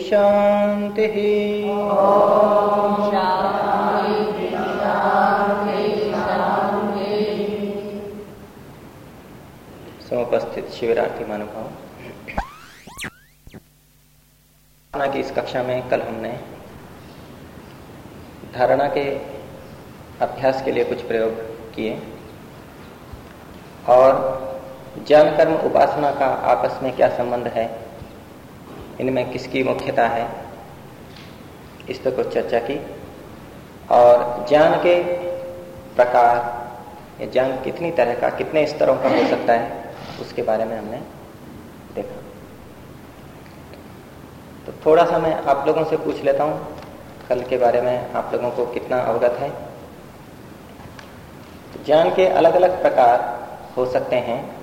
शांति समुपस्थित शिवरात्रि महानुभाव की इस कक्षा में कल हमने धारणा के अभ्यास के लिए कुछ प्रयोग किए और ज्ञान कर्म उपासना का आपस में क्या संबंध है इनमें किसकी मुख्यता है? इस पर कुछ चर्चा की। और ज्ञान के प्रकार या ज्ञान कितनी तरह का, कितने स्तरों का हो सकता है, उसके बारे में हमने देखा। तो थोड़ा सा मैं आप लोगों से पूछ लेता हूँ। कल के बारे में आप लोगों को कितना अवगत है। तो ज्ञान के अलग अलग प्रकार हो सकते हैं।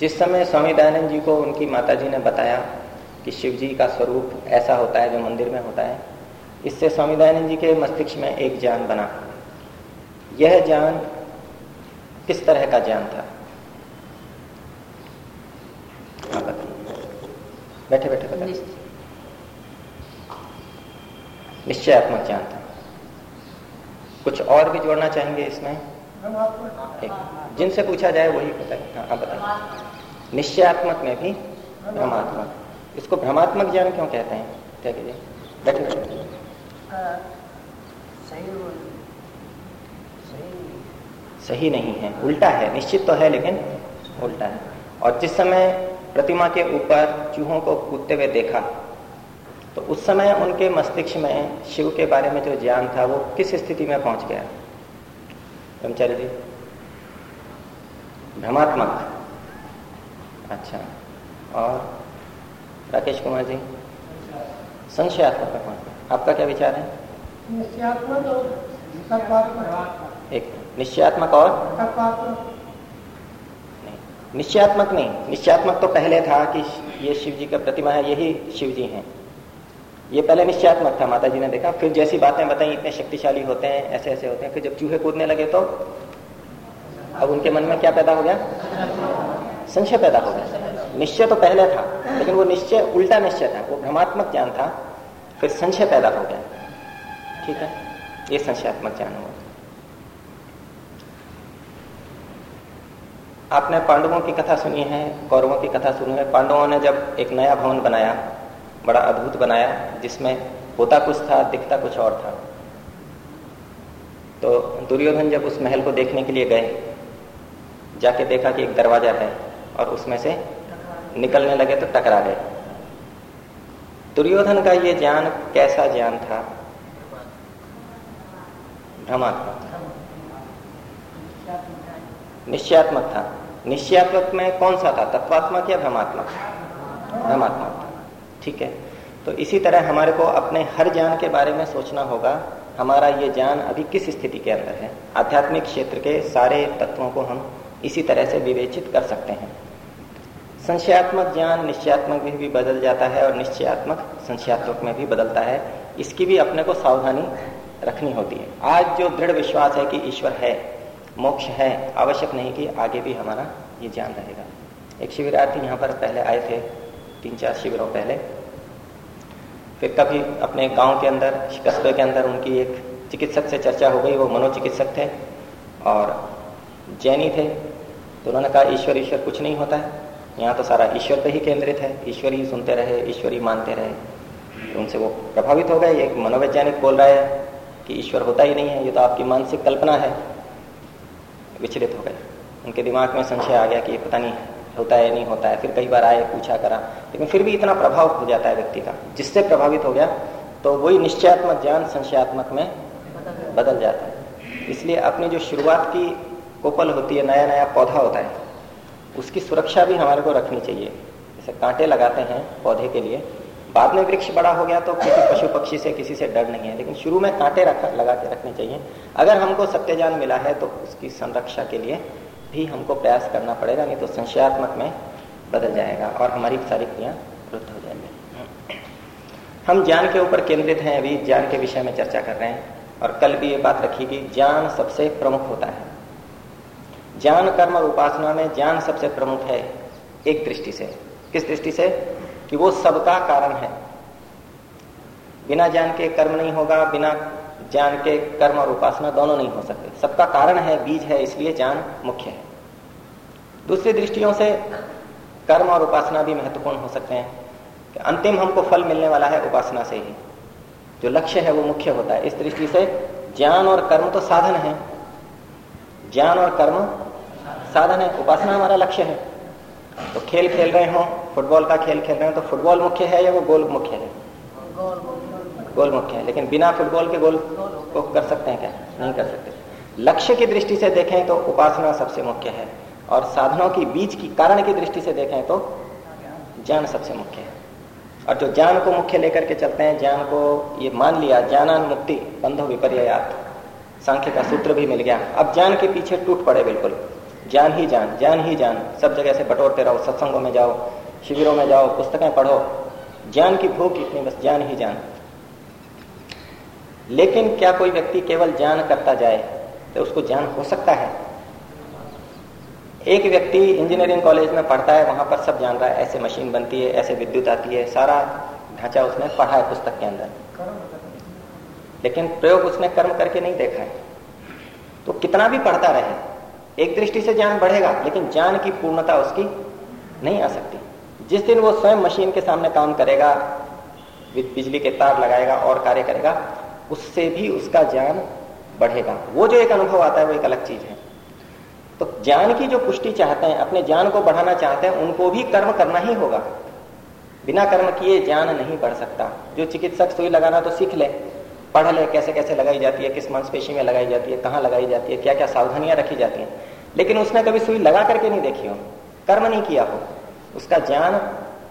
जिस समय स्वामी दयानंद जी को उनकी माता जी ने बताया कि शिव जी का स्वरूप ऐसा होता है जो मंदिर में होता है इससे स्वामी दयानंद जी के मस्तिष्क में एक ज्ञान बना। यह ज्ञान किस तरह का ज्ञान था? बैठे बैठे बताइए। निश्चयात्मक ज्ञान था। कुछ और भी जोड़ना चाहेंगे इसमें? जिनसे पूछा जाए वही बताए हाँ बताइए। निश्चयात्मक में भी भ्रमात्मक। इसको भ्रमात्मक ज्ञान क्यों कहते हैं? क्या कीजिए सही नहीं है। उल्टा है। निश्चित तो है लेकिन उल्टा है। और जिस समय प्रतिमा के ऊपर चूहों को कूदते हुए देखा तो उस समय उनके मस्तिष्क में शिव के बारे में जो ज्ञान था वो किस स्थिति में पहुँच गया? ब्रह्मचारी जी भ्रमात्मक। अच्छा। और राकेश कुमार जी? संशयात्मक आपका क्या विचार है? एक निश्चयात्मक और? निश्चयात्मक नहीं। निश्चयात्मक तो पहले था कि ये शिव जी का प्रतिमा है यही शिव जी हैं। ये पहले निश्चयात्मक था माता जी ने देखा। फिर जैसी बातें बताई इतने शक्तिशाली होते हैं ऐसे ऐसे होते हैं। फिर जब चूहे कूदने लगे तो? अब उनके मन में क्या पैदा हो गया? संशय पैदा हो गया। निश्चय तो पहले था, लेकिन वो निश्चय, उल्टा निश्चय था, वो भ्रमात्मक ज्ञान था, फिर संशय पैदा हो गया। ठीक है? ये संशयात्मक ज्ञान हुआ। आपने पांडवों की कथा सुनी है, कौरवों की कथा सुनी है। पांडवों ने जब एक नया भवन बनाया, बड़ा अद्भुत बनाया, जिसमें होता कुछ था, दिखता कुछ और था। तो दुर्योधन जब उस महल को देखने के लिए गए, जाके देखा कि एक दरवाज़ा है और उसमें से निकलने लगे तो टकरा गए। दुर्योधन का ये ज्ञान कैसा ज्ञान था? भ्रमात्मक निश्चयात्मक था। निश्चयात्मक में कौन सा था? तत्वात्मक या भ्रमात्मक? भ्रमात्मक था। ठीक है। तो इसी तरह हमारे को अपने हर ज्ञान के बारे में सोचना होगा। हमारा ये ज्ञान अभी किस स्थिति के अंदर है? आध्यात्मिक क्षेत्र के सारे तत्वों को हम इसी तरह से विवेचित कर सकते हैं। संशयात्मक ज्ञान निश्चयात्मक में भी बदल जाता है और निश्चयात्मक संशयात्मक में भी बदलता है। इसकी भी अपने को सावधानी रखनी होती है। आज जो दृढ़ विश्वास है कि ईश्वर है, मोक्ष है, आवश्यक नहीं कि आगे भी हमारा ये ज्ञान रहेगा। एक शिविरार्थी यहाँ पर पहले आए थे, तीन चार शिविरों पहले। फिर कभी अपने गाँव के अंदर कस्बे के अंदर उनकी एक चिकित्सक से चर्चा हो गई, वो मनोचिकित्सक थे और जैनी थे तो उन्होंने कहा, ईश्वर ईश्वर, कुछ नहीं होता है। यहाँ तो सारा ईश्वर पे ही केंद्रित है। ईश्वर ही सुनते रहे, ईश्वर ही मानते रहे। तो उनसे वो प्रभावित हो गए। एक मनोवैज्ञानिक बोल रहा है कि ईश्वर होता ही नहीं है। ये तो आपकी मानसिक कल्पना है। विचलित हो गए। उनके दिमाग में संशय आ गया कि ये पता नहीं होता है नहीं होता है। फिर कई बार आए, पूछा करा। लेकिन फिर भी इतना प्रभाव हो जाता है व्यक्ति का। जिससे प्रभावित हो गया तो वही निश्चयात्मक ज्ञान संशयात्मक में बदल जाता है। इसलिए अपनी जो शुरुआत की कोपल होती है नया नया पौधा होता है उसकी सुरक्षा भी हमारे को रखनी चाहिए। जैसे कांटे लगाते हैं पौधे के लिए। बाद में वृक्ष बड़ा हो गया तो किसी पशु पक्षी से किसी से डर नहीं है, लेकिन शुरू में कांटे रख, लगा के रखने चाहिए। अगर हमको सत्यजान मिला है तो उसकी संरक्षा के लिए भी हमको प्रयास करना पड़ेगा, नहीं तो संशयात्मक में बदल जाएगा और हमारी सारी क्रिया वृद्ध हो जाएँगी। हम ज्ञान के ऊपर केंद्रित हैं, अभी ज्ञान के विषय में चर्चा कर रहे हैं। और कल भी ये बात रखी कि ज्ञान सबसे प्रमुख होता है। ज्ञान कर्म और उपासना में ज्ञान सबसे प्रमुख है, एक दृष्टि से। किस दृष्टि से? कि वो सबका कारण है। बिना ज्ञान के कर्म नहीं होगा, बिना ज्ञान के कर्म और उपासना दोनों नहीं हो सकते। सबका कारण है, बीज है, इसलिए ज्ञान मुख्य है। दूसरी दृष्टियों से कर्म और उपासना भी महत्वपूर्ण हो सकते हैं। कि अंतिम हमको फल मिलने वाला है उपासना से ही। जो लक्ष्य है, वो मुख्य होता है। इस दृष्टि से ज्ञान और कर्म तो साधन है। ज्ञान और कर्म साधन है, उपासना हमारा लक्ष्य है। तो खेल खेल रहे हो, फुटबॉल का खेल खेल रहे हो तो फुटबॉल मुख्य है या वो गोल मुख्य है? गोल मुख्य है, लेकिन बिना फुटबॉल के गोल को कर सकते हैं क्या? नहीं कर सकते। लक्ष्य की दृष्टि से देखें तो उपासना सबसे मुख्य है, और साधनों की बीच की कारण की दृष्टि से देखें तो ज्ञान सबसे मुख्य है। और जो ज्ञान को मुख्य लेकर के चलते हैं, ज्ञान को ये मान लिया ज्ञानान मुक्ति बंधो विपर्यात सांख्य का सूत्र भी मिल गया। अब ज्ञान के पीछे टूट पड़े बिल्कुल। ज्ञान ही जान ज्ञान ही जान सब जगह से बटोरते रहो, सत्संगों में जाओ, शिविरों में जाओ, पुस्तकें पढ़ो। ज्ञान की भूख इतनी, बस ज्ञान ही जान लेकिन क्या कोई व्यक्ति केवल ज्ञान करता जाए तो उसको ज्ञान हो सकता है? एक व्यक्ति इंजीनियरिंग कॉलेज में पढ़ता है, वहाँ पर सब जान रहा है, ऐसे मशीन बनती है, ऐसे विद्युत आती है, सारा ढांचा उसने पढ़ा है पुस्तक के अंदर। लेकिन प्रयोग उसने कर्म करके नहीं देखा है। तो कितना भी पढ़ता रहे एक दृष्टि से ज्ञान बढ़ेगा, लेकिन ज्ञान की पूर्णता उसकी नहीं आ सकती। जिस दिन वो स्वयं मशीन के सामने काम करेगा बिजली के तार लगाएगा और कार्य करेगा, उससे भी उसका ज्ञान बढ़ेगा। वो जो एक अनुभव आता है, वो एक अलग चीज़ है। तो ज्ञान की जो पुष्टि चाहते हैं, अपने ज्ञान को बढ़ाना चाहते हैं, उनको भी कर्म करना ही होगा। बिना कर्म किए ज्ञान नहीं बढ़ सकता। जो चिकित्सक सुई लगाना तो सीख ले पढ़ ले कैसे कैसे लगाई जाती है, किस मांसपेशी में लगाई जाती है, कहाँ लगाई जाती है क्या क्या सावधानियाँ रखी जाती हैं। लेकिन उसने कभी सुई लगा करके नहीं देखी हो, कर्म नहीं किया हो, उसका ज्ञान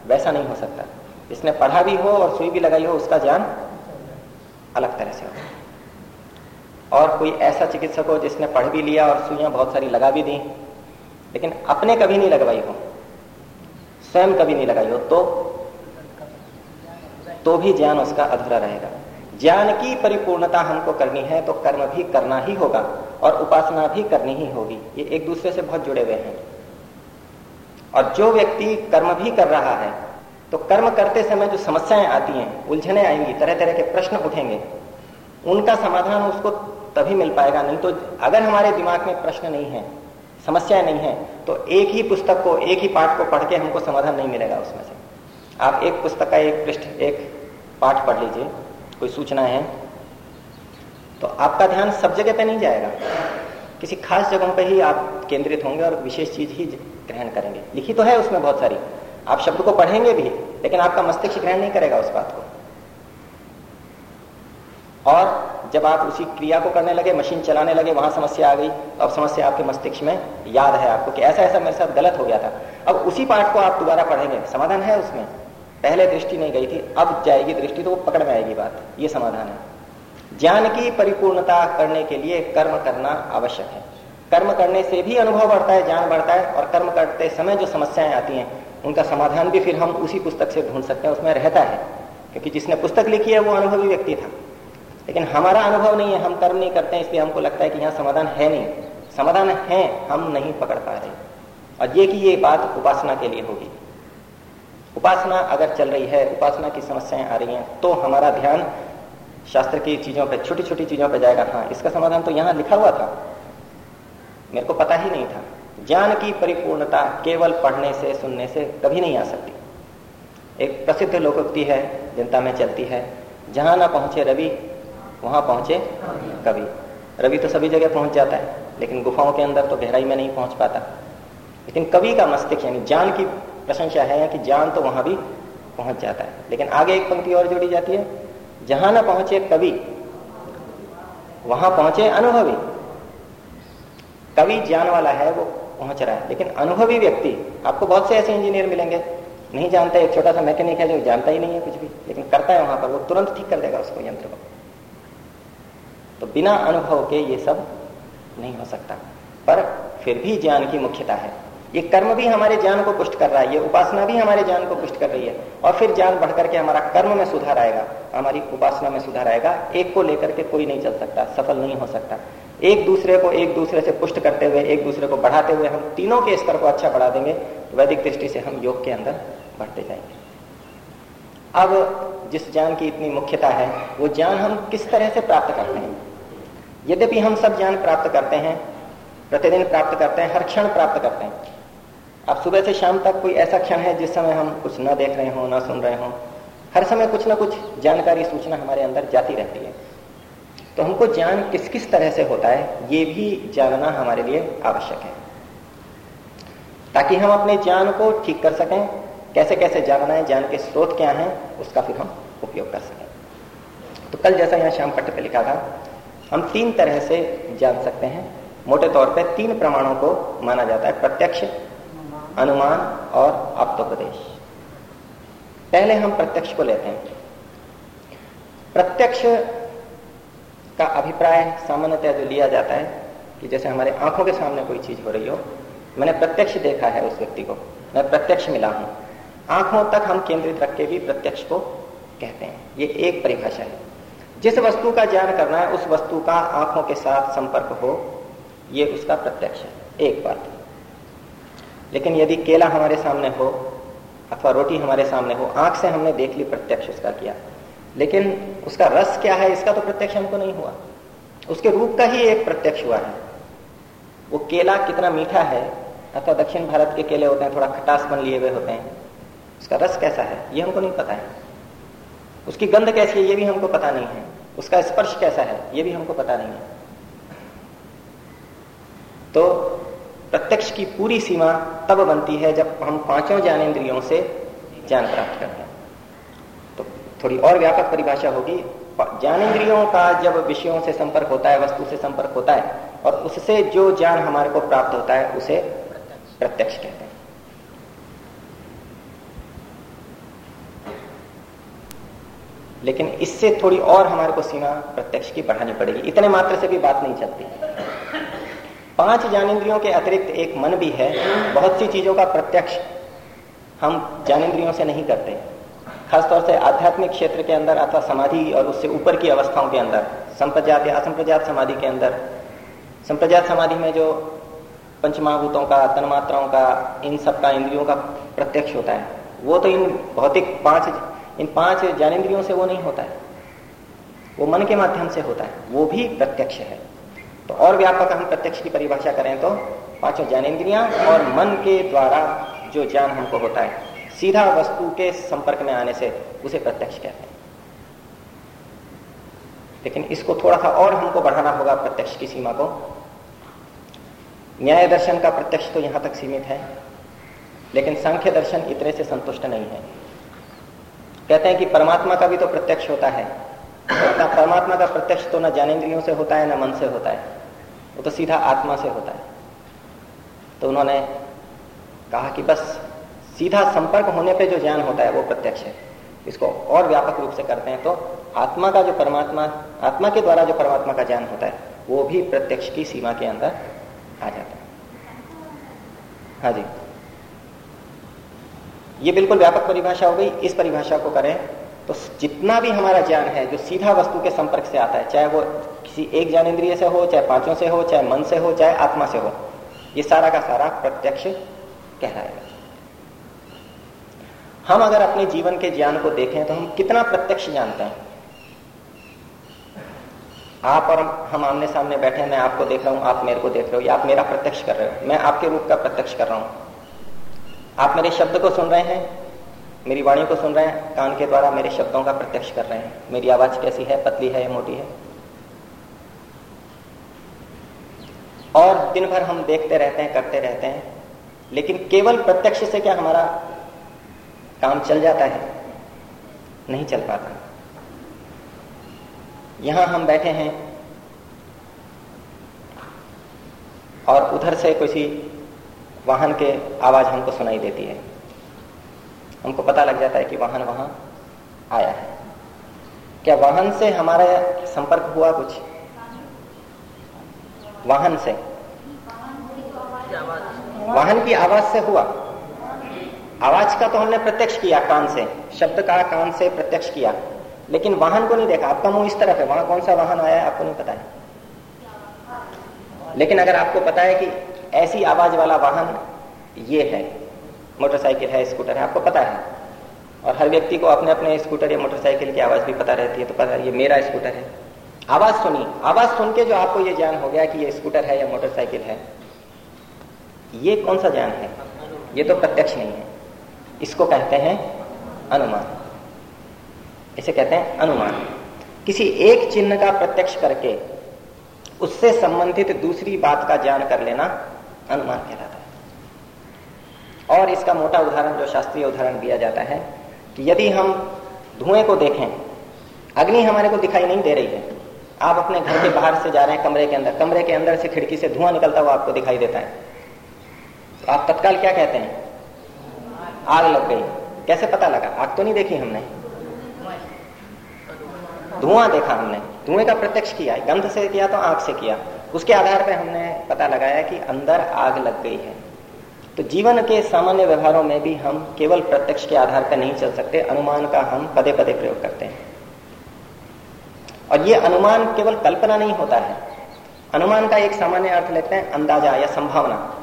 वैसा नहीं हो सकता। जिसने पढ़ा भी हो और सुई भी लगाई हो, उसका ज्ञान अलग तरह से हो। और कोई ऐसा चिकित्सक हो जिसने पढ़ भी लिया और सुइयाँ बहुत सारी लगा भी दी, लेकिन अपने कभी नहीं लगवाई हो, स्वयं कभी नहीं लगाई हो तो तो भी ज्ञान उसका अधूरा रहेगा। ज्ञान की परिपूर्णता हमको करनी है तो कर्म भी करना ही होगा और उपासना भी करनी ही होगी। ये एक दूसरे से बहुत जुड़े हुए हैं। और जो व्यक्ति कर्म भी कर रहा है तो कर्म करते समय जो समस्याएँ आती हैं, उलझने आएँगी तरह तरह के प्रश्न उठेंगे, उनका समाधान उसको तभी मिल पाएगा। नहीं तो अगर हमारे दिमाग में प्रश्न नहीं है समस्या नहीं है तो एक ही पुस्तक को, एक ही पाठ को पढ़ के हमको समाधान नहीं मिलेगा उसमें से। आप एक पुस्तक का एक पृष्ठ, एक पाठ पढ़ लीजिए। कोई सूचना है? तो आपका ध्यान सब जगह पे नहीं जाएगा। किसी खास जगहों पे ही आप केंद्रित होंगे और विशेष चीज़ ही ग्रहण करेंगे। लिखी तो है उसमें बहुत सारी। आप शब्द को पढ़ेंगे भी, लेकिन आपका मस्तिष्क ग्रहण नहीं करेगा उस बात को। और जब आप उसी क्रिया को करने लगे, मशीन चलाने लगे, वहाँ समस्या आ गई तो अब समस्या आपके मस्तिष्क में याद है आपको कि ऐसा ऐसा मेरे साथ गलत हो गया था। अब उसी पाठ को आप दोबारा पढ़ेंगे। समाधान है उसमें? पहले दृष्टि नहीं गई थी, अब जाएगी दृष्टि तो वो पकड़ में आएगी बात, ये समाधान है। ज्ञान की परिपूर्णता करने के लिए कर्म करना आवश्यक है। कर्म करने से भी अनुभव बढ़ता है, ज्ञान बढ़ता है, और कर्म करते समय जो समस्याएँ आती हैं, उनका समाधान भी फिर हम उसी पुस्तक से ढूंढ सकते हैं, उसमें रहता है। क्योंकि जिसने पुस्तक लिखी है, वो अनुभवी व्यक्ति था। लेकिन हमारा अनुभव नहीं है, हम कर्म नहीं करते हैं, इसलिए हमको लगता है कि यहाँ समाधान है नहीं। समाधान है, हम नहीं पकड़ पा रहे। और ये कि ये बात उपासना के लिए होगी। उपासना अगर चल रही है, उपासना की समस्याएँ आ रही हैं तो हमारा ध्यान शास्त्र की चीज़ों पर छोटी छोटी चीज़ों पर जाएगा। हाँ इसका समाधान तो यहाँ लिखा हुआ था। मेरे को पता ही नहीं था। ज्ञान की परिपूर्णता केवल पढ़ने से, सुनने से कभी नहीं आ सकती। एक प्रसिद्ध लोकोक्ति है, जनता में चलती है। जहाँ ना पहुँचे रवि, वहाँ पहुँचे कभी रवि तो सभी जगह पहुँच जाता है, लेकिन गुफाओं के अंदर तो गहराई में नहीं पहुँच पाता। लेकिन कवि का मस्तिष्क, यानी जान की प्रशंसा है कि जान तो वहाँ भी पहुँच जाता है। लेकिन आगे एक पंक्ति और जोड़ी जाती है, जहाँ ना पहुँचे कवि, वहाँ पहुँचे अनुभवी। कवि ज्ञान वाला है, वो पहुँच रहा है। लेकिन अनुभवी व्यक्ति, आपको बहुत से ऐसे इंजीनियर मिलेंगे, नहीं जानते, एक छोटा सा मैकेनिक है जो जानता ही नहीं है कुछ भी, लेकिन करता है वहाँ पर, वो तुरंत ठीक कर देगा उसको यंत्र को। तो बिना अनुभव के ये सब नहीं हो सकता। पर फिर भी ज्ञान की मुख्यता है। ये कर्म भी हमारे ज्ञान को पुष्ट कर रहा है, ये उपासना भी हमारे ज्ञान को पुष्ट कर रही है। और फिर ज्ञान बढ़ करके हमारा कर्म में सुधार आएगा, हमारी उपासना में सुधार आएगा। एक को लेकर के कोई नहीं चल सकता, सफल नहीं हो सकता। एक दूसरे को एक दूसरे से पुष्ट करते हुए, एक दूसरे को बढ़ाते हुए हम तीनों के स्तर को अच्छा बढ़ा देंगे तो वैदिक दृष्टि से हम योग के अंदर बढ़ते जाएँगे। अब जिस ज्ञान की इतनी मुख्यता है, वो ज्ञान हम किस तरह से प्राप्त करते हैं? यद्यपि हम सब ज्ञान प्राप्त करते हैं, प्रतिदिन प्राप्त करते हैं, हर क्षण प्राप्त करते हैं अब सुबह से शाम तक कोई ऐसा क्षण है जिस समय हम कुछ ना देख रहे हो, ना सुन रहे हो। हर समय कुछ ना कुछ जानकारी, सूचना हमारे अंदर जाती रहती है। तो हमको ज्ञान किस किस तरह से होता है, ये भी जानना हमारे लिए आवश्यक है। ताकि हम अपने ज्ञान को ठीक कर सकें कैसे कैसे जानना है, ज्ञान के स्रोत क्या हैं, उसका फिर हम उपयोग कर सकें। तो कल जैसा यहाँ श्याम पट्ट पर लिखा था, हम तीन तरह से जान सकते हैं। मोटे तौर पर तीन प्रमाणों को माना जाता है, प्रत्यक्ष अनुमान और आप्तोपदेश। पहले हम प्रत्यक्ष को लेते हैं। प्रत्यक्ष का अभिप्राय सामान्यतः जो लिया जाता है कि जैसे हमारे आँखों के सामने कोई चीज़ हो रही हो, मैंने प्रत्यक्ष देखा है उस व्यक्ति को, मैं प्रत्यक्ष मिला हूँ। आँखों तक हम केंद्रित रख के भी प्रत्यक्ष को कहते हैं। ये एक परिभाषा है। जिस वस्तु का ज्ञान करना है, उस वस्तु का आँखों के साथ संपर्क हो, ये उसका प्रत्यक्ष है। एक बात। लेकिन यदि केला हमारे सामने हो, अथवा रोटी हमारे सामने हो, आँख से हमने देख ली प्रत्यक्ष उसका किया। लेकिन उसका रस क्या है, इसका तो प्रत्यक्ष हमको नहीं हुआ। उसके रूप का ही एक प्रत्यक्ष हुआ है। वो केला कितना मीठा है, अथवा दक्षिण भारत के केले होते हैं, थोड़ा खटास बन लिए हुए होते हैं, उसका रस कैसा है, ये हमको नहीं पता है। उसकी गंध कैसी है, ये भी हमको पता नहीं है। उसका स्पर्श कैसा है, ये भी हमको पता नहीं है। तो प्रत्यक्ष की पूरी सीमा तब बनती है जब हम पाँचों ज्ञानेन्द्रियों से ज्ञान प्राप्त करते हैं। तो थोड़ी और व्यापक परिभाषा होगी। ज्ञानेन्द्रियों का जब विषयों से संपर्क होता है, वस्तु से संपर्क होता है, और उससे जो ज्ञान हमारे को प्राप्त होता है, उसे प्रत्यक्ष कहते हैं। लेकिन इससे थोड़ी और हमारे को सीमा प्रत्यक्ष की बढ़ानी पड़ेगी। इतने मात्र से भी बात नहीं चलती। पाँच ज्ञानेन्द्रियों के अतिरिक्त एक मन भी है, बहुत सी चीज़ों का प्रत्यक्ष हम ज्ञानेन्द्रियों से नहीं करते। खासतौर से आध्यात्मिक क्षेत्र के अंदर अथवा समाधि और उससे ऊपर की अवस्थाओं के अंदर, संप्रजात या असंप्रजात समाधि के अंदर। संप्रजात समाधि में जो पंचमहाभूतों का, तन्मात्राओं का, इन सब का, इंद्रियों का प्रत्यक्ष होता है, वो तो इन भौतिक पाँच, इन पाँच ज्ञानेन्द्रियों से वो नहीं होता है। वो मन के माध्यम से होता है, वो भी प्रत्यक्ष है। तो और व्यापक हम प्रत्यक्ष की परिभाषा करें तो पाँचों ज्ञानेन्द्रियाँ और मन के द्वारा जो ज्ञान हमको होता है, सीधा वस्तु के संपर्क में आने से उसे प्रत्यक्ष कहते हैं। लेकिन इसको थोड़ा सा और हमको बढ़ाना होगा प्रत्यक्ष की सीमा को। न्याय दर्शन का प्रत्यक्ष तो यहाँ तक सीमित है, लेकिन सांख्य दर्शन इतने से संतुष्ट नहीं है। कहते हैं कि परमात्मा का भी तो प्रत्यक्ष होता है परमात्मा का प्रत्यक्ष तो न ज्ञानेन्द्रियों से होता है, न मन से होता है। वो तो सीधा आत्मा से होता है। तो उन्होंने कहा कि बस सीधा संपर्क होने पे जो ज्ञान होता है वो प्रत्यक्ष है। इसको और व्यापक रूप से करते हैं तो आत्मा का जो परमात्मा, आत्मा के द्वारा जो परमात्मा का ज्ञान होता है, वो भी प्रत्यक्ष की सीमा के अंदर आ जाता है। हाँ जी। ये बिल्कुल व्यापक परिभाषा हो गई। इस परिभाषा को करें तो जितना भी हमारा ज्ञान है, जो सीधा वस्तु के संपर्क से आता है, चाहे वो किसी एक ज्ञानेन्द्रिय से हो, चाहे पाँचों से हो, चाहे मन से हो, चाहे आत्मा से हो, ये सारा का सारा प्रत्यक्ष कहलाएगा। हम अगर अपने जीवन के ज्ञान को देखें तो हम कितना प्रत्यक्ष जानते हैं? आप और हम आमने सामने बैठे हैं, मैं आपको देख रहा हूँ, आप मेरे को देख रहे हो, या आप मेरा प्रत्यक्ष कर रहे हो, मैं आपके रूप का प्रत्यक्ष कर रहा हूँ। आप मेरे शब्द को सुन रहे हैं मेरी वाणी को सुन रहे हैं, कान के द्वारा मेरे शब्दों का प्रत्यक्ष कर रहे हैं। मेरी आवाज़ कैसी है? पतली है या मोटी है? और दिन भर हम देखते रहते हैं, करते रहते हैं, लेकिन केवल प्रत्यक्ष से क्या हमारा काम चल जाता है? नहीं चल पाता। यहाँ हम बैठे हैं और उधर से किसी वाहन के आवाज़ हमको सुनाई देती है। हमको पता लग जाता है कि वाहन वहाँ आया है। क्या वाहन से हमारा संपर्क हुआ कुछ? वाहन से। वाहन की आवाज़ से हुआ। आवाज़ का तो हमने प्रत्यक्ष किया कान से, शब्द का कान से प्रत्यक्ष किया। लेकिन वाहन को नहीं देखा। आपका मुँह इस तरफ़ है। वहाँ कौन सा वाहन आया आपको नहीं पता है। लेकिन अगर आपको पता है कि ऐसी आवाज़ वाला वाहन ये है मोटरसाइकिल है, स्कूटर है, आपको पता है। और हर व्यक्ति को अपने अपने स्कूटर या मोटरसाइकिल की आवाज़ भी पता रहती है तो पता है ये मेरा स्कूटर है। आवाज़ सुनी आवाज़ सुन के जो आपको ये ज्ञान हो गया कि ये स्कूटर है या मोटरसाइकिल है, ये कौन सा ज्ञान है? ये तो प्रत्यक्ष नहीं है। इसको कहते हैं अनुमान। इसे कहते हैं अनुमान। किसी एक चिन्ह का प्रत्यक्ष करके उससे संबंधित दूसरी बात का ज्ञान कर लेना अनुमान कहलाता और इसका मोटा उदाहरण जो शास्त्रीय उदाहरण दिया जाता है कि यदि हम धुएँ को देखें, अग्नि हमारे को दिखाई नहीं दे रही है। आप अपने घर के बाहर से जा रहे हैं कमरे के अंदर, कमरे के अंदर से खिड़की से धुआँ निकलता हुआ आपको दिखाई देता है। तो आप तत्काल क्या कहते हैं? आग लग गई। कैसे पता लगा? आग तो नहीं देखी हमने। धुआँ देखा हमने। धुएँ का प्रत्यक्ष किया, गंध से किया तो आँख से किया। उसके आधार पर हमने पता लगाया कि अंदर आग लग गई है। तो जीवन के सामान्य व्यवहारों में भी हम केवल प्रत्यक्ष के आधार पर नहीं चल सकते, अनुमान का हम पदे पदे प्रयोग करते हैं। और ये अनुमान केवल कल्पना नहीं होता है। अनुमान का एक सामान्य अर्थ लेते हैं अंदाज़ा या संभावना।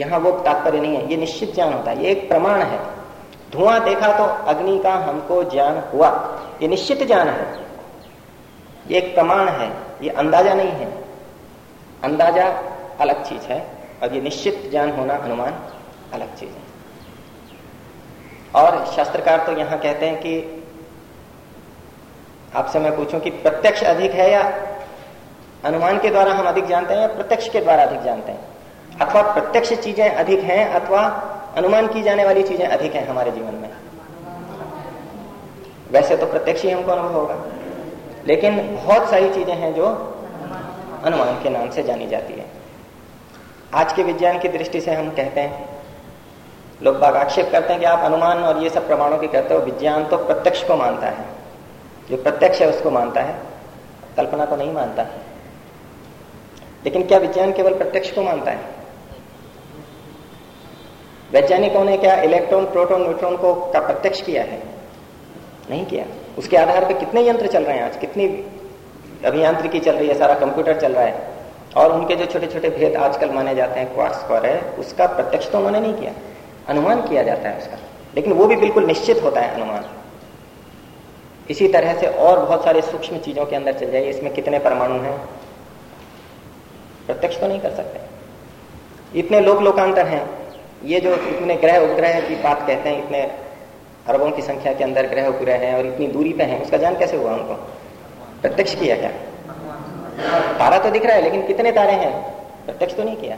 यहाँ वो तात्पर्य नहीं है, ये निश्चित ज्ञान होता है, ये एक प्रमाण है। धुआँ देखा तो अग्नि का हमको ज्ञान हुआ, ये निश्चित ज्ञान है। ये एक प्रमाण है, ये अंदाज़ा नहीं है। अंदाज़ा अलग चीज़ है, और ये निश्चित ज्ञान होना अनुमान अलग चीज़ है। और शास्त्रकार तो यहाँ कहते हैं कि आपसे मैं पूछूँ कि प्रत्यक्ष अधिक है या अनुमान के द्वारा हम अधिक जानते हैं या प्रत्यक्ष के द्वारा अधिक जानते हैं? अथवा प्रत्यक्ष चीज़ें अधिक हैं अथवा अनुमान की जाने वाली चीज़ें अधिक हैं हमारे जीवन में? वैसे तो प्रत्यक्ष ही हमको अनुभव होगा। लेकिन बहुत सारी चीज़ें हैं जो अनुमान के नाम से जानी जाती है। आज के विज्ञान की दृष्टि से हम कहते हैं लोग बाग आक्षेप करते हैं कि आप अनुमान और ये सब प्रमाणों की कहते हो, विज्ञान तो प्रत्यक्ष को मानता है। जो प्रत्यक्ष है उसको मानता है, कल्पना को नहीं मानता। लेकिन क्या विज्ञान केवल प्रत्यक्ष को मानता है? वैज्ञानिकों ने क्या इलेक्ट्रॉन, प्रोटॉन, न्यूट्रॉन को का प्रत्यक्ष किया है? नहीं किया। उसके आधार पर कितने यंत्र चल रहे हैं आज? कितनी अभियांत्रिकी चल रही है, सारा कंप्यूटर चल रहा है। और उनके जो छोटे छोटे भेद आजकल माने जाते हैं क्वार्ट्स स्क्वायर है, उसका प्रत्यक्ष तो उन्होंने नहीं किया। अनुमान किया जाता है उसका। लेकिन वो भी बिल्कुल निश्चित होता है अनुमान। इसी तरह से और बहुत सारे सूक्ष्म चीज़ों के अंदर चल जाइए, इसमें कितने परमाणु हैं? प्रत्यक्ष तो नहीं कर सकते। इतने लोक लोकांतर हैं। ये जो इतने ग्रह उपग्रह की बात कहते हैं, इतने अरबों की संख्या के अंदर ग्रह उपग्रह हैं और इतनी दूरी पे हैं, उसका जान कैसे हुआ उनको? प्रत्यक्ष किया क्या? तारा तो दिख रहा है, लेकिन कितने तारे हैं? प्रत्यक्ष तो नहीं किया।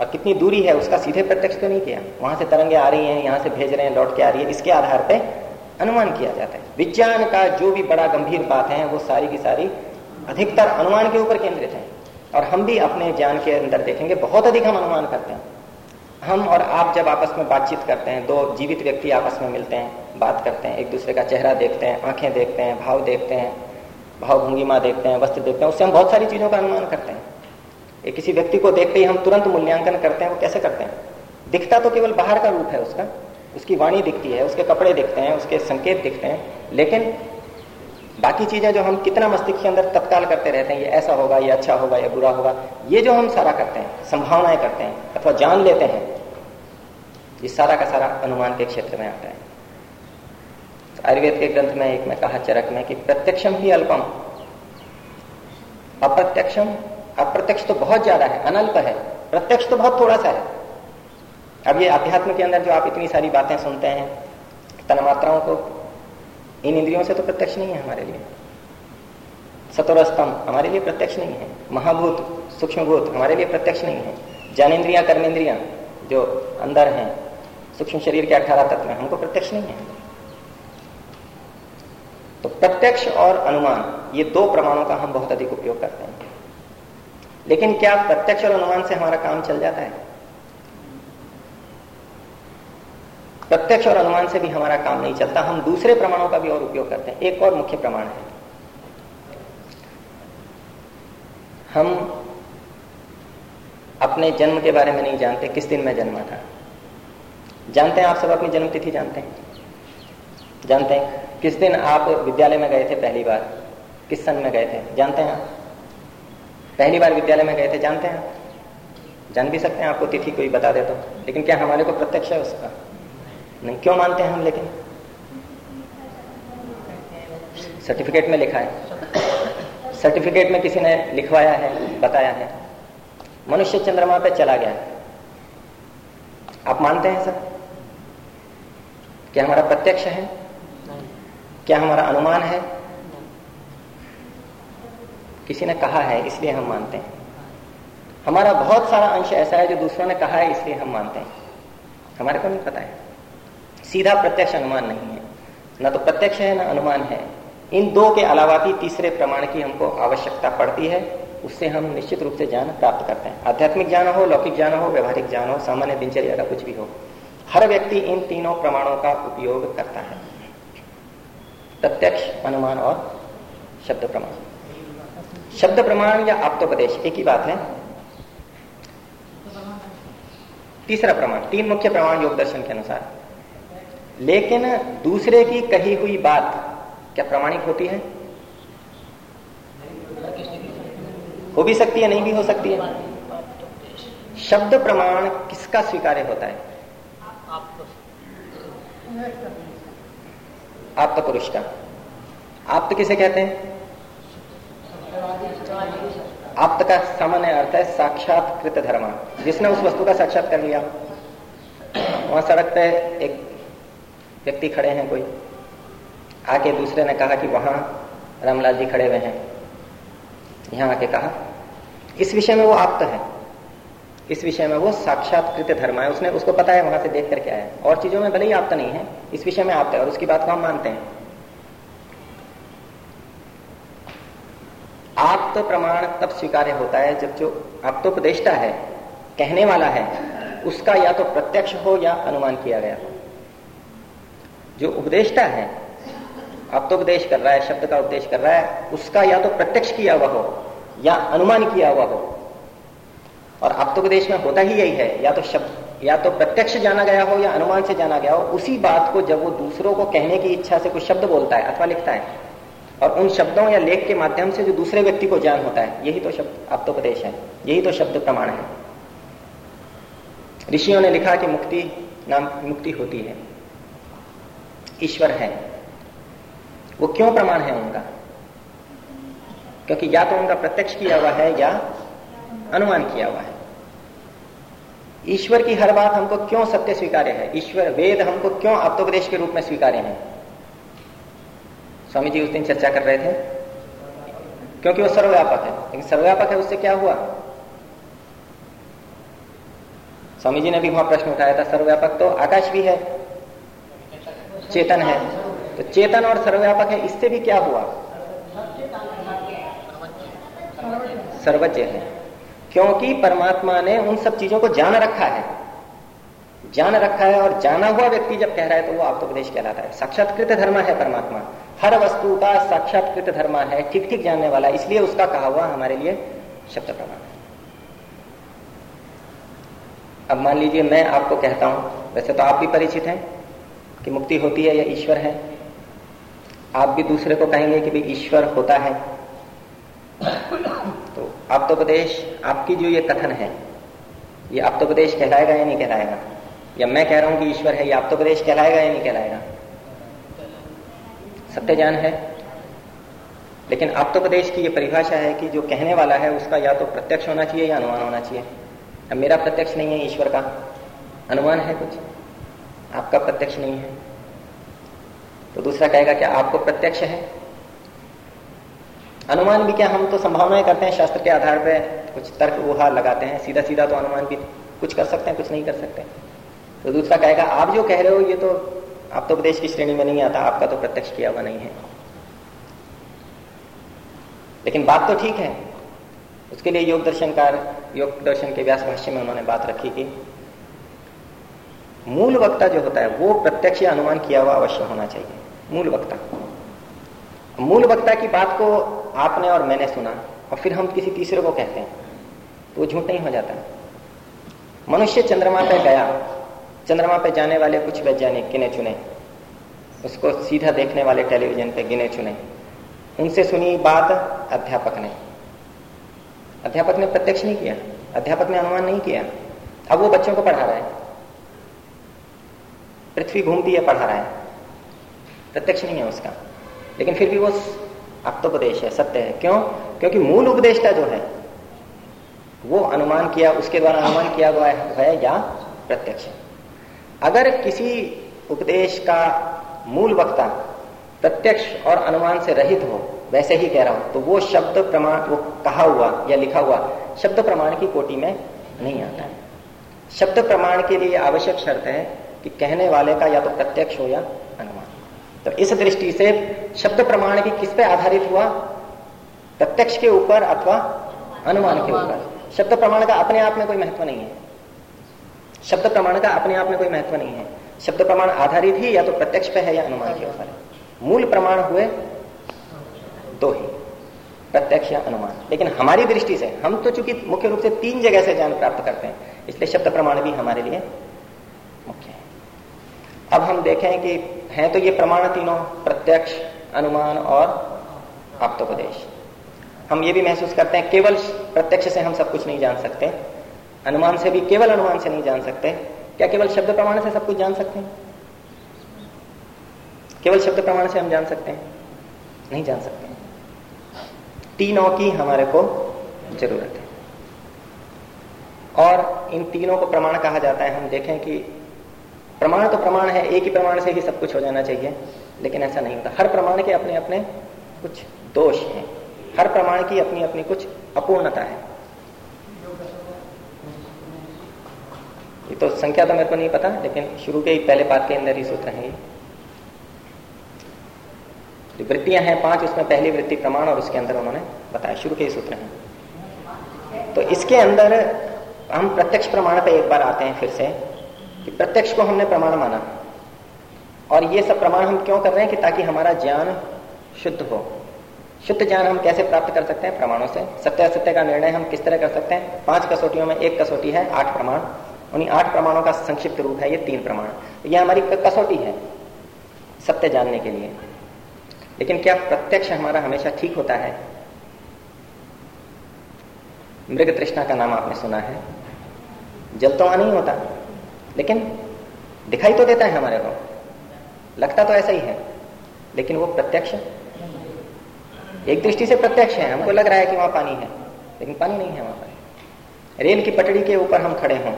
और कितनी दूरी है, उसका सीधे प्रत्यक्ष तो नहीं किया? वहाँ से तरंगे आ रही हैं, यहाँ से भेज रहे हैं, लौट के आ रही है, इसके आधार पर अनुमान किया जाता है। विज्ञान का जो भी बड़ा गंभीर बात है, वो सारी की सारी अधिकतर अनुमान के ऊपर केंद्रित है। और हम भी अपने ज्ञान के अंदर देखेंगे, बहुत अधिक हम अनुमान करते हैं। हम और आप जब आपस में बातचीत करते हैं, दो जीवित व्यक्ति आपस में मिलते हैं, बात करते हैं, एक दूसरे का चेहरा देखते हैं, आँखें देखते हैं, भाव देखते हैं, भाव भूंगिमा देखते हैं, वस्त्र देखते हैं, उससे हम बहुत सारी चीज़ों का अनुमान करते हैं। एक किसी व्यक्ति को देखते ही हम तुरंत मूल्यांकन करते हैं, वो कैसे करते हैं? दिखता तो केवल बाहर का रूप है उसका। उसकी वाणी दिखती है, उसके कपड़े दिखते हैं, उसके संकेत दिखते हैं, लेकिन बाकी चीज़ें जो हम कितना मस्तिष्क के अंदर तत्काल करते रहते हैं, ये ऐसा होगा, ये अच्छा होगा, या बुरा होगा, ये जो हम सारा करते हैं, संभावनाएँ करते हैं, अथवा जान लेते हैं, ये सारा का सारा अनुमान के क्षेत्र में आता है। आयुर्वेद के ग्रंथ में एक में कहा चरक में कि प्रत्यक्षम ही अल्पम। अप्रत्यक्षम अप्रत्यक्ष तो बहुत ज़्यादा है, अनल्प है। प्रत्यक्ष तो बहुत थोड़ा सा है। अब ये अध्यात्म के अंदर जो आप इतनी सारी बातें सुनते हैं तन्मात्राओं को, इन इंद्रियों से तो प्रत्यक्ष नहीं है हमारे लिए। सतोर स्तंभ हमारे लिए प्रत्यक्ष नहीं है। महाभूत, सूक्ष्मभूत हमारे लिए प्रत्यक्ष नहीं है। ज्ञानेन्द्रिया कर्मेंद्रिया जो अंदर हैं, सूक्ष्म शरीर के अठारह तत्व हैं, हमको प्रत्यक्ष नहीं है। तो प्रत्यक्ष और अनुमान, ये दो प्रमाणों का हम बहुत अधिक उपयोग करते हैं। लेकिन क्या प्रत्यक्ष और अनुमान से हमारा काम चल जाता है? प्रत्यक्ष और अनुमान से भी हमारा काम नहीं चलता। हम दूसरे प्रमाणों का भी और उपयोग करते हैं। एक और मुख्य प्रमाण है। हम अपने जन्म के बारे में नहीं जानते, किस दिन मैं जन्मा था। जानते हैं आप सब अपनी जन्म तिथि जानते हैं? जानते हैं। किस दिन आप विद्यालय में गए थे पहली बार? किस सन में गए थे? जानते हैं आप? पहली बार विद्यालय में गए थे, जानते हैं? जान भी सकते हैं, आपको तिथि कोई बता दे तो। लेकिन क्या हमारे को प्रत्यक्ष है उसका? नहीं, क्यों मानते हैं हम लेकिन? सर्टिफिकेट में लिखा है। सर्टिफिकेट में किसी ने लिखवाया है, बताया है। मनुष्य चंद्रमा पे चला गया आप मानते हैं सर? क्या हमारा प्रत्यक्ष है? क्या हमारा अनुमान है? किसी ने कहा है, इसलिए हम मानते हैं। हमारा बहुत सारा अंश ऐसा है जो दूसरों ने कहा है, इसलिए हम मानते हैं। हमारे को नहीं पता है। सीधा प्रत्यक्ष अनुमान नहीं है। ना तो प्रत्यक्ष है, ना अनुमान है। इन दो के अलावा भी तीसरे प्रमाण की हमको आवश्यकता पड़ती है, उससे हम निश्चित रूप से ज्ञान प्राप्त करते हैं। आध्यात्मिक ज्ञान हो, लौकिक ज्ञान हो, व्यवहारिक ज्ञान हो, सामान्य दिनचर्या का कुछ भी हो, हर व्यक्ति इन तीनों प्रमाणों का उपयोग करता है। प्रत्यक्ष अनुमान और शब्द प्रमाण। शब्द प्रमाण या आप्तोपदेश, एक ही बात है? तीसरा प्रमाण, तीन मुख्य प्रमाण योग दर्शन के अनुसार। लेकिन दूसरे की कही हुई बात क्या प्रमाणिक होती है? हो भी सकती है, नहीं भी हो सकती है? शब्द प्रमाण किसका स्वीकार्य होता है? आप तो पुरुष का। आप तो किसे कहते हैं? आप का सामान्य अर्थ है साक्षात्कृत धर्म। जिसने उस वस्तु का साक्षात कर लिया। वहाँ सड़क पे एक व्यक्ति खड़े हैं कोई। आके दूसरे ने कहा कि वहाँ रामलाल जी खड़े हुए हैं। यहाँ आके कहा, इस विषय में वो आप्त है। इस विषय में वो साक्षात्कृत धर्म है। उसने, उसको पता है वहाँ से देख करके आया और चीज़ों में भले ही आप्त नहीं है, इस विषय में आप्त है और उसकी बात को हम मानते हैं। आप्त प्रमाण तब स्वीकार्य होता है जब जो आप्तोपदेष्टा है, कहने वाला है, उसका या तो प्रत्यक्ष हो या अनुमान किया गया हो। जो उपदेष्टा है आप्तोपदेश कर रहा है, शब्द का उपदेश कर रहा है, उसका या तो प्रत्यक्ष किया हुआ हो या अनुमान किया हुआ हो। और आप्तोपदेश में होता ही यही है, या तो शब्द, या तो प्रत्यक्ष जाना गया हो या अनुमान से जाना गया हो, उसी बात को जब वो दूसरों को कहने की इच्छा से कुछ शब्द बोलता है अथवा लिखता है और उन शब्दों या लेख के माध्यम से जो दूसरे व्यक्ति को ज्ञान होता है, यही तो शब्द आप्तोपदेश है। यही तो शब्द प्रमाण है। ऋषियों ने लिखा कि मुक्ति नाम मुक्ति होती है। ईश्वर है। वो क्यों प्रमाण है उनका? क्योंकि या तो उनका प्रत्यक्ष किया हुआ है या अनुमान किया हुआ है। ईश्वर की हर बात हमको क्यों सत्य स्वीकार्य है? ईश्वर वेद हमको क्यों आप्तोपदेश के रूप में स्वीकार्य है? स्वामी जी उस दिन चर्चा कर रहे थे। क्योंकि वो सर्वव्यापक है। लेकिन सर्वव्यापक है, उससे क्या हुआ? स्वामी जी ने भी वहाँ प्रश्न उठाया था, सर्वव्यापक तो आकाश भी है, चेतन है। तो चेतन और सर्वव्यापक है, इससे भी क्या हुआ? सर्वज्ञ है। क्योंकि परमात्मा ने उन सब चीज़ों को जान रखा है। जान रखा है और जाना हुआ व्यक्ति जब कह रहा है तो वो आप्तोपदेश कहलाता है। साक्षात्कृत धर्म है परमात्मा। हर वस्तु का साक्षात्कृत धर्म है ठीक ठीक जानने वाला। इसलिए उसका कहा हुआ हमारे लिए शब्द प्रमाण अब मान लीजिए मैं आपको कहता हूँ, वैसे तो आप भी परिचित हैं कि मुक्ति होती है या ईश्वर है। आप भी दूसरे को कहेंगे कि भाई ईश्वर होता है। तो आप्तोपदेश आपकी जो ये कथन है, ये आप्तोपदेश कहलाएगा या नहीं कहलाएगा? या मैं कह रहा हूँ कि ईश्वर है, ये आप्तोपदेश कहलाएगा या नहीं कहलाएगा? सत्य ज्ञान है। लेकिन आप तो प्रदेश की ये परिभाषा है कि जो कहने वाला है, उसका या तो प्रत्यक्ष होना चाहिए या अनुमान होना चाहिए। अब मेरा प्रत्यक्ष नहीं है ईश्वर का। अनुमान है कुछ? आपका प्रत्यक्ष नहीं है। तो दूसरा कहेगा क्या आपको प्रत्यक्ष है। अनुमान भी क्या हम तो संभावनाएँ करते हैं, शास्त्र के आधार पर कुछ तर्क वुहा लगाते हैं सीधा सीधा तो अनुमान भी कुछ कर सकते हैं, कुछ नहीं कर सकते। तो दूसरा कहेगा, आप जो कह रहे हो, ये तो आप तो उपदेश की श्रेणी में नहीं आता, आपका तो प्रत्यक्ष किया हुआ नहीं है। लेकिन बात तो ठीक है। उसके लिए योग दर्शनकार, योग दर्शन के व्यास भाष्य में उन्होंने बात रखी कि मूल वक्ता जो होता है, वो प्रत्यक्ष या अनुमान किया हुआ अवश्य होना चाहिए। मूल वक्ता। मूल वक्ता की बात को आपने और मैंने सुना, और फिर हम किसी तीसरे को कहते हैं तो वो झूठ नहीं हो जाता। मनुष्य चंद्रमा पे गया चंद्रमा पे जाने वाले कुछ वैज्ञानिक गिने चुने। उसको सीधा देखने वाले टेलीविज़न पे गिने चुने। उनसे सुनी बात अध्यापक ने। अध्यापक ने प्रत्यक्ष नहीं किया। अध्यापक ने अनुमान नहीं किया। अब वो बच्चों को पढ़ा रहा है। पृथ्वी घूमती है, पढ़ा रहा है। प्रत्यक्ष नहीं है उसका। लेकिन फिर भी वो अप्तोपदेश है, सत्य है। क्यों? क्योंकि मूल उपदेशता जो है, वो अनुमान किया, उसके द्वारा अनुमान किया हुआ है या प्रत्यक्ष अगर किसी उपदेश का मूल वक्ता प्रत्यक्ष और अनुमान से रहित हो, वैसे ही कह रहा हूँ तो वो शब्द प्रमाण, वो कहा हुआ या लिखा हुआ शब्द प्रमाण की कोटि में नहीं आता है। शब्द प्रमाण के लिए आवश्यक शर्त है कि कहने वाले का या तो प्रत्यक्ष हो या अनुमान। तो इस दृष्टि से शब्द प्रमाण की किस पे आधारित हुआ? प्रत्यक्ष के ऊपर अथवा अनुमान के ऊपर। शब्द प्रमाण का अपने आप में कोई महत्व नहीं है। शब्द प्रमाण का अपने आप में कोई महत्व नहीं है। शब्द प्रमाण आधारित ही या तो प्रत्यक्ष पे है या अनुमान के ऊपर है। मूल प्रमाण हुए दो ही, प्रत्यक्ष या अनुमान। लेकिन हमारी दृष्टि से हम तो चूँकि मुख्य रूप से तीन जगह से ज्ञान प्राप्त करते हैं, इसलिए शब्द प्रमाण भी हमारे लिए मुख्य है। अब हम देखें कि हैं तो ये प्रमाण तीनों, प्रत्यक्ष, अनुमान और आप्तोपदेश। हम ये भी महसूस करते हैं, केवल प्रत्यक्ष से हम सब कुछ नहीं जान सकते। अनुमान से भी, केवल अनुमान से नहीं जान सकते। क्या केवल शब्द प्रमाण से सब कुछ जान सकते हैं? केवल शब्द प्रमाण से हम जान सकते हैं? नहीं जान सकते। तीनों की हमारे को ज़रूरत है। और इन तीनों को प्रमाण कहा जाता है। हम देखें कि प्रमाण तो प्रमाण है, एक ही प्रमाण से ही सब कुछ हो जाना चाहिए, लेकिन ऐसा नहीं होता। हर प्रमाण के अपने अपने कुछ दोष हैं। हर प्रमाण की अपनी अपनी कुछ अपूर्णता है। ये तो संख्या तो मेरे को नहीं पता, लेकिन शुरू के ही पहले पाठ के अंदर ही सूत्र है ये। वृत्तियाँ हैं पाँच, उसमें पहली वृत्ति प्रमाण और उसके अंदर उन्होंने बताया, शुरू के ही सूत्र हैं। तो इसके अंदर हम प्रत्यक्ष प्रमाण पे एक बार आते हैं फिर से, कि प्रत्यक्ष को हमने प्रमाण माना। और ये सब प्रमाण हम क्यों कर रहे हैं कि ताकि हमारा ज्ञान शुद्ध हो? शुद्ध ज्ञान हम कैसे प्राप्त कर सकते हैं? प्रमाणों से। सत्य असत्य का निर्णय हम किस तरह कर सकते हैं? पाँच कसौटियों में एक कसौटी है, आठ प्रमाण। उन्हीं आठ प्रमाणों का संक्षिप्त रूप है, ये तीन प्रमाण। तो ये हमारी कसौटी है, सत्य जानने के लिए। लेकिन क्या प्रत्यक्ष हमारा हमेशा ठीक होता है? मृग तृष्णा का नाम आपने सुना है। जल तो नहीं होता, लेकिन दिखाई तो देता है हमारे को। लगता तो ऐसा ही है, लेकिन वो प्रत्यक्ष? एक दृष्टि से प्रत्यक्ष है, हमको लग रहा है कि वहाँ पानी है, लेकिन पानी नहीं है वहाँ पर। रेल की पटड़ी के ऊपर हम खड़े हों।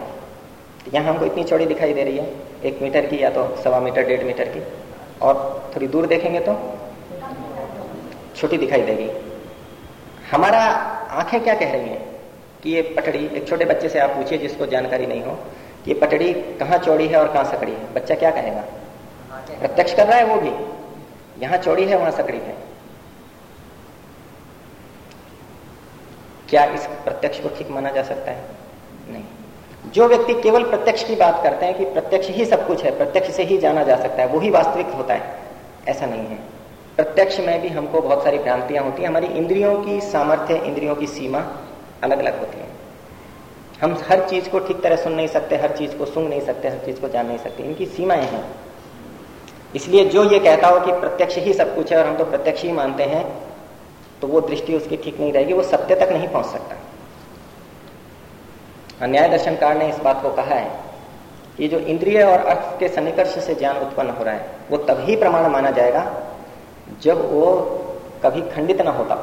यहाँ हमको इतनी चौड़ी दिखाई दे रही है, एक मीटर की या तो सवा मीटर, डेढ़ मीटर की। और थोड़ी दूर देखेंगे तो छोटी दिखाई देगी। हमारा आँखें क्या कह रही हैं कि ये पटड़ी, एक छोटे बच्चे से आप पूछिए जिसको जानकारी नहीं हो, कि ये पटड़ी कहाँ चौड़ी है और कहाँ सकड़ी है? बच्चा क्या कहेगा? प्रत्यक्ष कर रहा है वो भी। यहाँ चौड़ी है, वहाँ सकड़ी है। क्या इस प्रत्यक्ष को ठीक माना जा सकता है? जो व्यक्ति केवल प्रत्यक्ष की बात करते हैं कि प्रत्यक्ष ही सब कुछ है, प्रत्यक्ष से ही जाना जा सकता है वही वास्तविक होता है, ऐसा नहीं है। प्रत्यक्ष में भी हमको बहुत सारी भ्रांतियाँ होती हैं। हमारी इंद्रियों की सामर्थ्य, इंद्रियों की सीमा अलग अलग होती है। हम हर चीज़ को ठीक तरह सुन नहीं सकते, हर चीज़ को सुन नहीं सकते, हर चीज़ को जान नहीं सकते, इनकी सीमाएँ हैं। इसलिए जो ये कहता हो कि प्रत्यक्ष ही सब कुछ है और हम तो प्रत्यक्ष ही मानते हैं तो वो दृष्टि उसकी ठीक नहीं रहेगी, वो सत्य तक नहीं पहुँच सकता। न्याय दर्शनकार ने इस बात को कहा है कि जो इंद्रिय और अर्थ के सन्निकर्ष से ज्ञान उत्पन्न हो रहा है, वो तभी प्रमाण माना जाएगा जब वो कभी खंडित ना होता।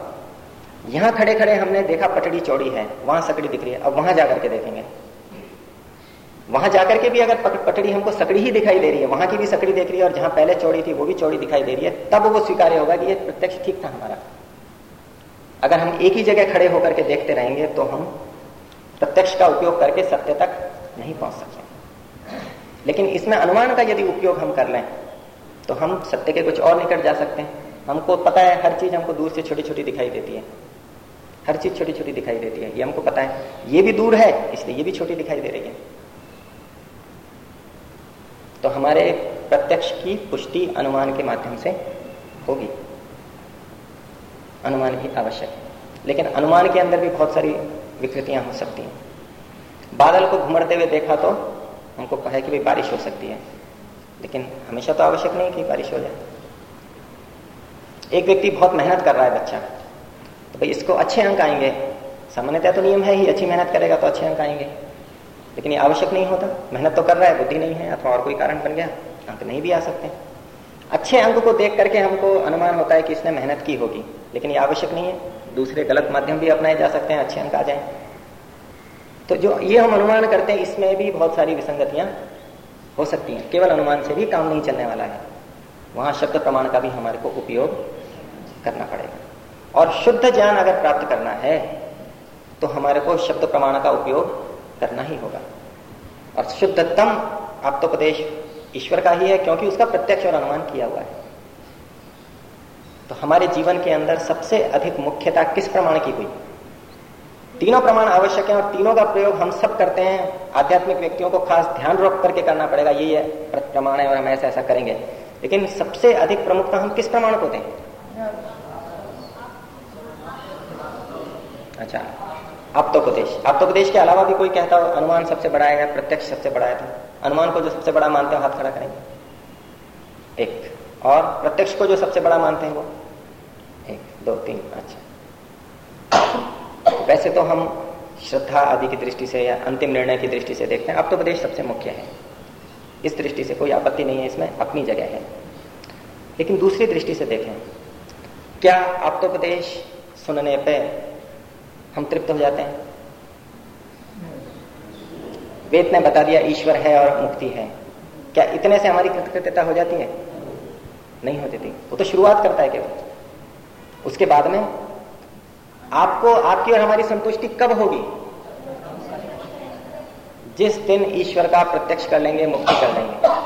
यहाँ खड़े खड़े हमने देखा पटड़ी चौड़ी है, वहाँ सकड़ी दिख रही है, अब वहाँ जाकर के देखेंगे। वहाँ जाकर के भी अगर पटड़ी हमको सकड़ी ही दिखाई दे रही है, वहाँ की भी सकड़ी देख रही है और जहाँ पहले चौड़ी थी, वो भी चौड़ी दिखाई दे रही है, तब वो स्वीकार्य होगा कि ये प्रत्यक्ष ठीक था हमारा। अगर हम एक ही जगह खड़े होकर के देखते रहेंगे तो हम प्रत्यक्ष का उपयोग करके सत्य तक नहीं पहुँच सकते लेकिन इसमें अनुमान का यदि उपयोग हम कर लें तो हम सत्य के कुछ और निकट जा सकते हैं। हमको पता है हर चीज़ हमको दूर से छोटी छोटी दिखाई देती है। हर चीज़ छोटी छोटी दिखाई देती है। ये हमको पता है। ये भी दूर है, इसलिए ये भी छोटी दिखाई दे रही है। तो हमारे प्रत्यक्ष की पुष्टि अनुमान के माध्यम से होगी। अनुमान भी आवश्यक है। लेकिन अनुमान के अंदर भी बहुत सारी विकृतियाँ हो सकती हैं। बादल को घुमड़ते हुए देखा तो हमको कहा कि भाई बारिश हो सकती है। लेकिन हमेशा तो आवश्यक नहीं कि बारिश हो जाए। एक व्यक्ति बहुत मेहनत कर रहा है बच्चा। तो भाई इसको अच्छे अंक आएँगे। सामान्यतः तो नियम है ही, अच्छी मेहनत करेगा तो अच्छे अंक आएँगे। लेकिन ये आवश्यक नहीं होता। मेहनत तो कर रहा है, बुद्धि नहीं है, अथवा और कोई कारण बन गया, अंक नहीं भी आ सकते। अच्छे अंक को देख करके हमको अनुमान होता है कि इसने मेहनत की होगी, लेकिन ये आवश्यक नहीं है। दूसरे गलत माध्यम भी अपनाए जा सकते हैं, अच्छे अंक आ जाए। तो जो ये हम अनुमान करते हैं, इसमें भी बहुत सारी विसंगतियाँ हो सकती हैं। केवल अनुमान से भी काम नहीं चलने वाला है। वहाँ शब्द प्रमाण का भी हमारे को उपयोग करना पड़ेगा। और शुद्ध ज्ञान अगर प्राप्त करना है तो हमारे को शब्द प्रमाण का उपयोग करना ही होगा। और शुद्धतम आप्तोपदेश ईश्वर का ही है, क्योंकि उसका प्रत्यक्ष और अनुमान किया हुआ है। तो हमारे जीवन के अंदर सबसे अधिक मुख्यता किस प्रमाण की हुई? तीनों प्रमाण आवश्यक है और तीनों का प्रयोग हम सब करते हैं। आध्यात्मिक व्यक्तियों को खास ध्यान रोक करके करना पड़ेगा ये है। प्रमाण है और हम ऐसा ऐसा करेंगे। लेकिन सबसे अधिक प्रमुखता हम किस प्रमाण को दें? अच्छा। आप्तोपदेश। आप्तोपदेश के अलावा भी कोई कहता हो, अनुमान सबसे बड़ा है प्रत्यक्ष सबसे बड़ा है? तो अनुमान को जो सबसे बड़ा मानते हो हाथ खड़ा करेंगे। एक। और प्रत्यक्ष को जो सबसे बड़ा मानते हैं, वो? एक, दो, तीन अच्छा। वैसे तो हम श्रद्धा आदि की दृष्टि से या अंतिम निर्णय की दृष्टि से देखते हैं, आप्तोपदेश सबसे मुख्य है। इस दृष्टि से कोई आपत्ति नहीं है, इसमें अपनी जगह है। लेकिन दूसरी दृष्टि से देखें, क्या आप्तोपदेश सुनने पे हम तृप्त हो जाते हैं। वेद ने बता दिया, ईश्वर है और मुक्ति है। क्या इतने से हमारी कृतकृत्यता हो जाती है? नहीं हो जाती। वो तो शुरुआत करता है केवल। उसके बाद में आपको, आपकी और हमारी संतुष्टि कब होगी? जिस दिन ईश्वर का प्रत्यक्ष कर लेंगे, मुक्ति कर लेंगे।